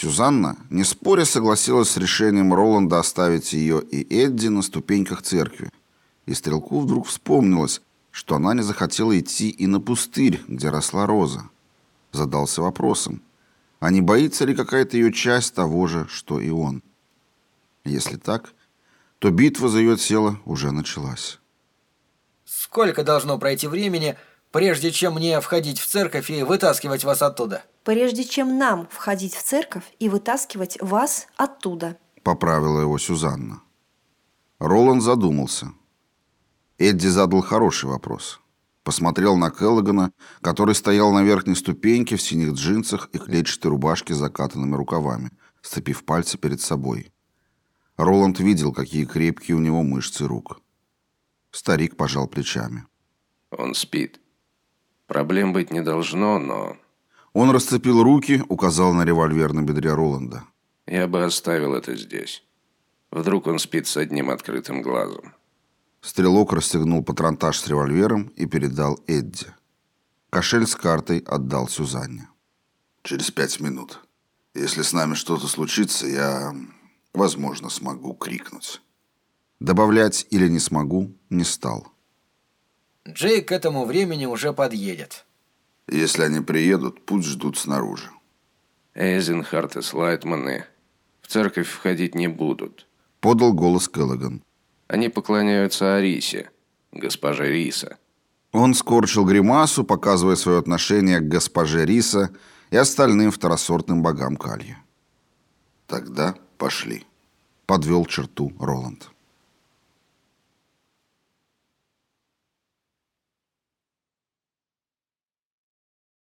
Сюзанна, не споря, согласилась с решением Роланда оставить ее и Эдди на ступеньках церкви. И Стрелку вдруг вспомнилось, что она не захотела идти и на пустырь, где росла роза. Задался вопросом, а не боится ли какая-то ее часть того же, что и он? Если так, то битва за ее тело уже началась. Сколько должно пройти времени, прежде чем мне входить в церковь и вытаскивать вас оттуда? Прежде чем нам входить в церковь и вытаскивать вас оттуда. Поправила его Сюзанна. Роланд задумался. Эдди задал хороший вопрос. Посмотрел на Келлогана, который стоял на верхней ступеньке в синих джинсах и клетчатой рубашке с закатанными рукавами, сцепив пальцы перед собой. Роланд видел, какие крепкие у него мышцы рук. Старик пожал плечами. Он спит. Проблем быть не должно, но... Он расцепил руки, указал на револьвер на бедре Роланда. Я бы оставил это здесь. Вдруг он спит с одним открытым глазом. Стрелок расстегнул патронтаж с револьвером и передал Эдди. Кошель с картой отдал Сюзанне. «Через пять минут. Если с нами что-то случится, я, возможно, смогу крикнуть». Добавлять или не смогу не стал. Джейк к этому времени уже подъедет. Если они приедут, пусть ждут снаружи. Эйзенхарт и Слайтманы в церковь входить не будут. Подал голос Келлоган. Они поклоняются Арисе, госпоже Риса. Он скорчил гримасу, показывая свое отношение к госпоже Риса и остальным второсортным богам Калья. «Тогда пошли», — подвел черту Роланд.